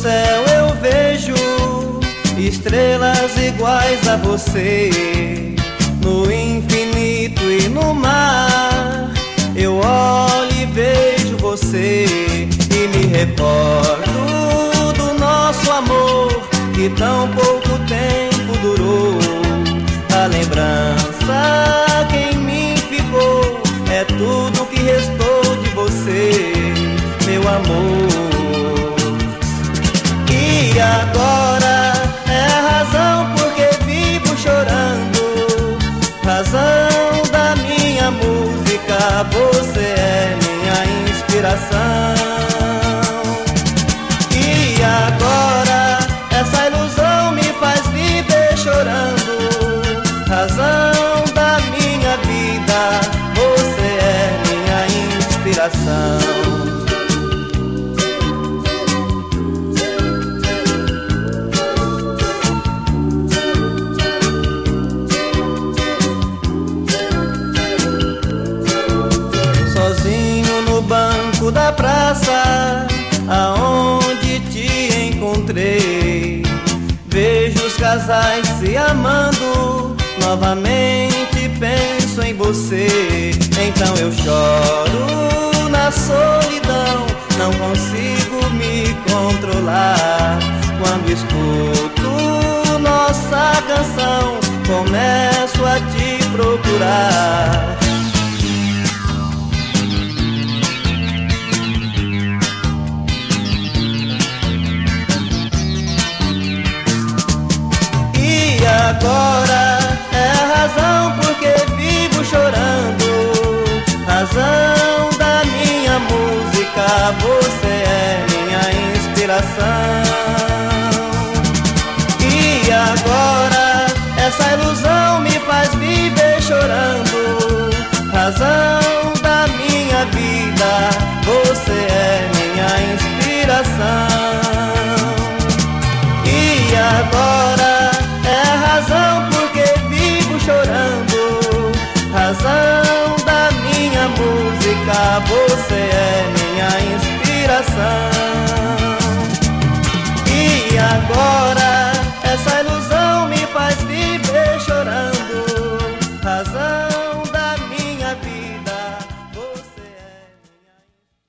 céu eu vejo estrelas iguais a você. No infinito e no mar, eu olho e vejo você. E me recordo do nosso amor que tão pouco minha praça, aonde te encontrei. Vejo os casais se amando, novamente penso em você. Então eu choro na solidão, não consigo me controlar. Quando escuto nossa canção, começo a te procurar. Agora é a razão porque vivo chorando, razão da minha música. Você é minha inspiração. E agora essa ilusão me faz viver chorando, razão Você é minha inspiração.